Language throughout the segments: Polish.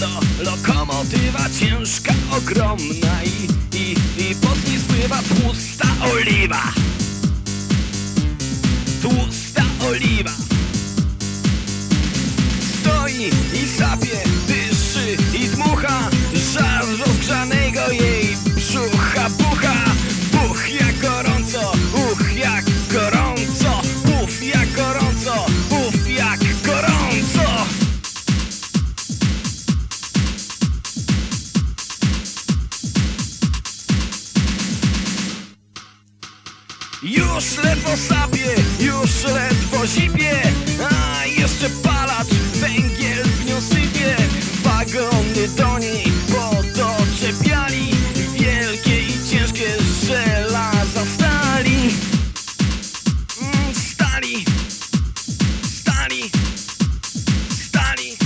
lo, lokomotywa ciężka, ogromna i, i, i pod niej spływa tłusta oliwa. Już ledwo sapie, już ledwo zipie A jeszcze palacz, węgiel w nią Wagony do niej podoczepiali Wielkie i ciężkie żelaza stali. Mm, stali. Stali. Stali.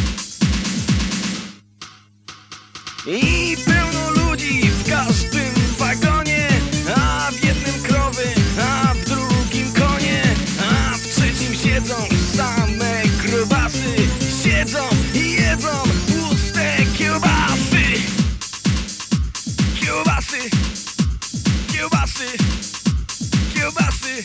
I jedzą i jedzą Ustę kiełbasy Kiełbasy Kiełbasy Kiełbasy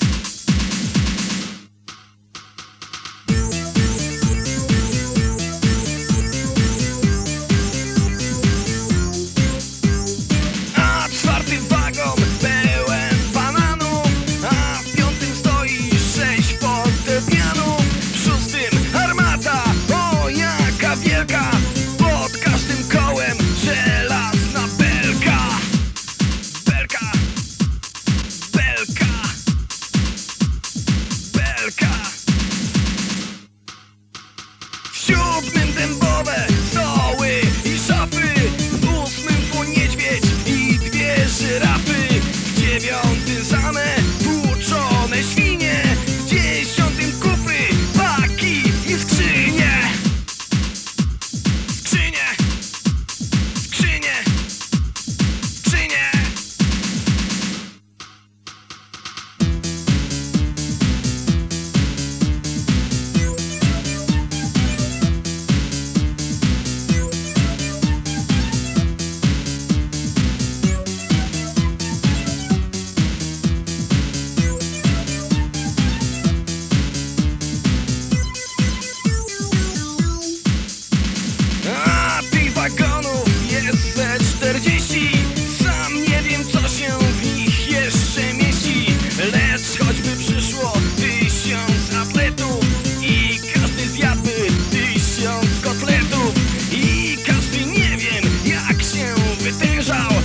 out.